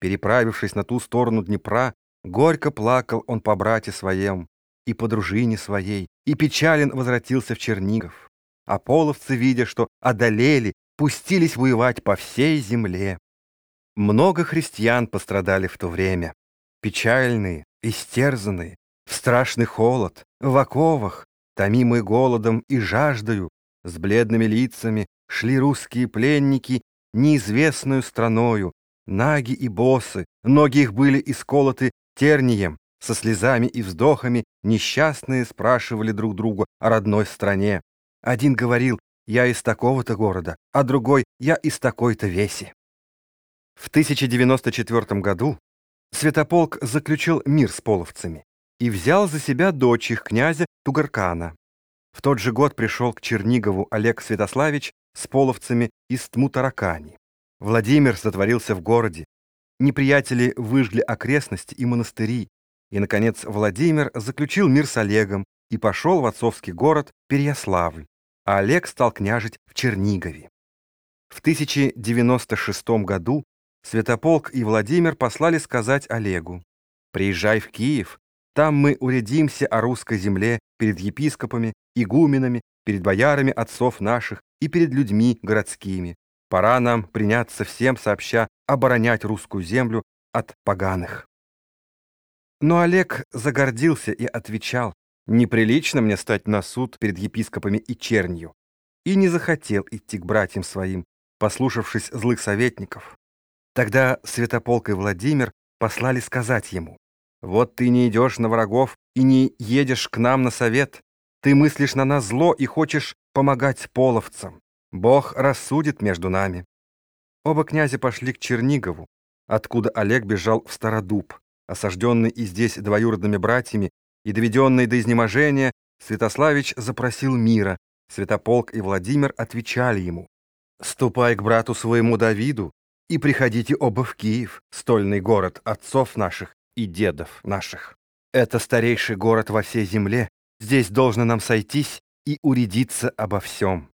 Переправившись на ту сторону Днепра, горько плакал он по брате своем и по дружине своей, и печален возвратился в Чернигов. А половцы, видя, что одолели, пустились воевать по всей земле. Много христиан пострадали в то время. Печальные, истерзанные, в страшный холод, в оковах, томимые голодом и жаждою, с бледными лицами шли русские пленники неизвестную страною, наги и босы, ноги их были исколоты тернием, со слезами и вздохами несчастные спрашивали друг друга о родной стране. Один говорил «я из такого-то города», а другой «я из такой-то веси». В 1094 году Святополк заключил мир с половцами и взял за себя дочь их князя Тугаркана. В тот же год пришел к Чернигову Олег Святославич с половцами из Тмутаракани. Владимир сотворился в городе. Неприятели выжгли окрестности и монастыри. И, наконец, Владимир заключил мир с Олегом и пошел в отцовский город Переяславль, а Олег стал княжить в Чернигове. В 1096 году Святополк и Владимир послали сказать Олегу, «Приезжай в Киев, там мы уредимся о русской земле перед епископами, игуменами, перед боярами отцов наших и перед людьми городскими. Пора нам приняться всем сообща оборонять русскую землю от поганых». Но Олег загордился и отвечал, «Неприлично мне стать на суд перед епископами и чернью», и не захотел идти к братьям своим, послушавшись злых советников. Тогда Святополк и Владимир послали сказать ему, «Вот ты не идешь на врагов и не едешь к нам на совет. Ты мыслишь на нас зло и хочешь помогать половцам. Бог рассудит между нами». Оба князя пошли к Чернигову, откуда Олег бежал в Стародуб. Осажденный и здесь двоюродными братьями и доведенный до изнеможения, Святославич запросил мира. Святополк и Владимир отвечали ему, «Ступай к брату своему Давиду и приходите оба в Киев, стольный город отцов наших и дедов наших. Это старейший город во всей земле, здесь должно нам сойтись и уредиться обо всем.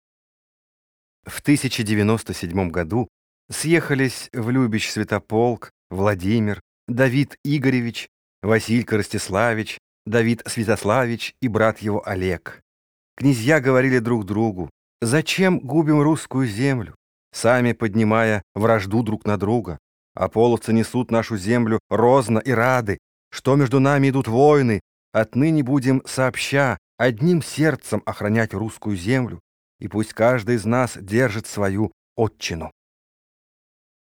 В 1097 году съехались в Любич Святополк, Владимир, Давид Игоревич, Василька Ростиславич, Давид Святославич и брат его Олег. Князья говорили друг другу, «Зачем губим русскую землю? сами поднимая вражду друг на друга. А половцы несут нашу землю розно и рады, что между нами идут войны. Отныне будем сообща, одним сердцем охранять русскую землю, и пусть каждый из нас держит свою отчину.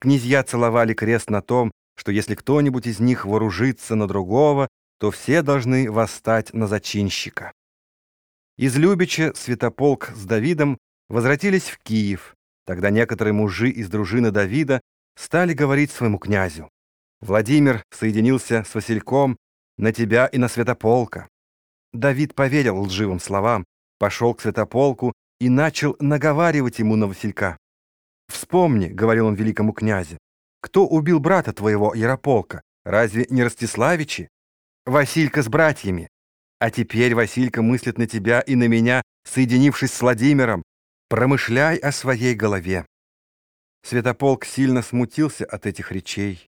Князья целовали крест на том, что если кто-нибудь из них вооружится на другого, то все должны восстать на зачинщика. Из Любича Святополк с Давидом возвратились в Киев, Тогда некоторые мужи из дружины Давида стали говорить своему князю. Владимир соединился с Васильком на тебя и на Святополка. Давид поверил лживым словам, пошел к Святополку и начал наговаривать ему на Василька. «Вспомни», — говорил он великому князю, — «кто убил брата твоего Ярополка? Разве не Ростиславичи? Василька с братьями. А теперь Василька мыслит на тебя и на меня, соединившись с Владимиром, Промышляй о своей голове. Святополк сильно смутился от этих речей.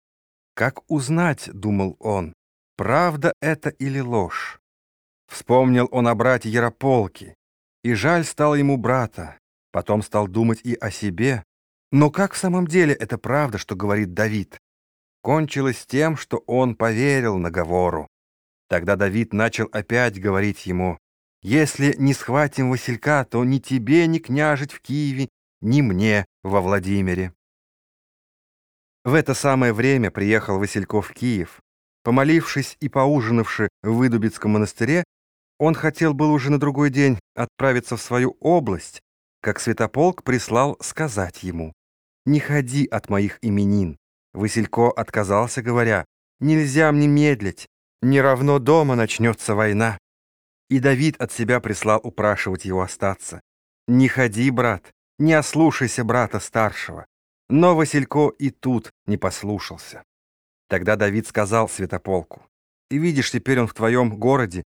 Как узнать, думал он, правда это или ложь? Вспомнил он о брате Ярополке, и жаль стало ему брата. Потом стал думать и о себе. Но как в самом деле это правда, что говорит Давид? Кончилось тем, что он поверил наговору. Тогда Давид начал опять говорить ему, если не схватим Василька, то ни тебе не княжить в Киеве, ни мне во Владимире. В это самое время приехал Васильков в Киев. Помолившись и поужинавши в Выдубицком монастыре, он хотел был уже на другой день отправиться в свою область, как Святополк прислал сказать ему, «Не ходи от моих именин». Василько отказался, говоря, «Нельзя мне медлить, не равно дома начнется война». И Давид от себя прислал упрашивать его остаться. «Не ходи, брат, не ослушайся брата старшего». Но Василько и тут не послушался. Тогда Давид сказал Святополку, «Ты видишь, теперь он в твоем городе,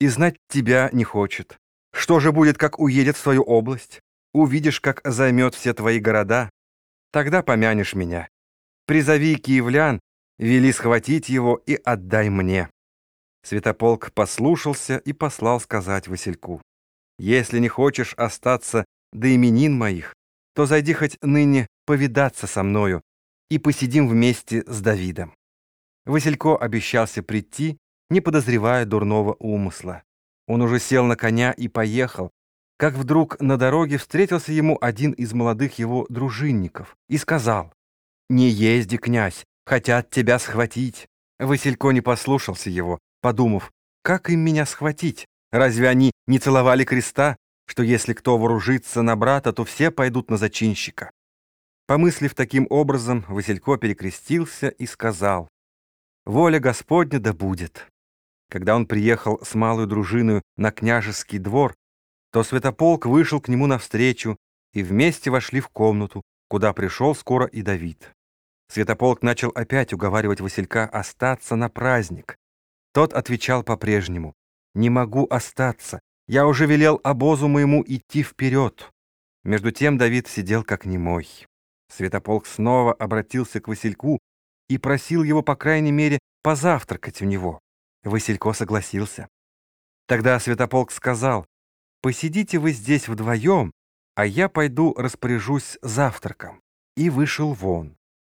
и знать тебя не хочет. Что же будет, как уедет в свою область? Увидишь, как займет все твои города. Тогда помянешь меня. Призови киевлян вели схватить его и отдай мне». Святополк послушался и послал сказать Васильку. «Если не хочешь остаться до именин моих, то зайди хоть ныне повидаться со мною и посидим вместе с Давидом». Василько обещался прийти, не подозревая дурного умысла. Он уже сел на коня и поехал, как вдруг на дороге встретился ему один из молодых его дружинников и сказал, «Не езди, князь, хотят тебя схватить». Василько не послушался его, подумав, как им меня схватить? Разве они не целовали креста, что если кто вооружится на брата, то все пойдут на зачинщика? Помыслив таким образом, Василько перекрестился и сказал, «Воля Господня да будет». Когда он приехал с малой дружиной на княжеский двор, то Святополк вышел к нему навстречу, и вместе вошли в комнату, куда пришел скоро и Давид. Святополк начал опять уговаривать Василька остаться на праздник. Тот отвечал по-прежнему, «Не могу остаться, я уже велел обозу моему идти вперед». Между тем Давид сидел как немой. Святополк снова обратился к Васильку и просил его, по крайней мере, позавтракать у него. Василько согласился. Тогда Святополк сказал, «Посидите вы здесь вдвоем, а я пойду распоряжусь завтраком». И вышел вон.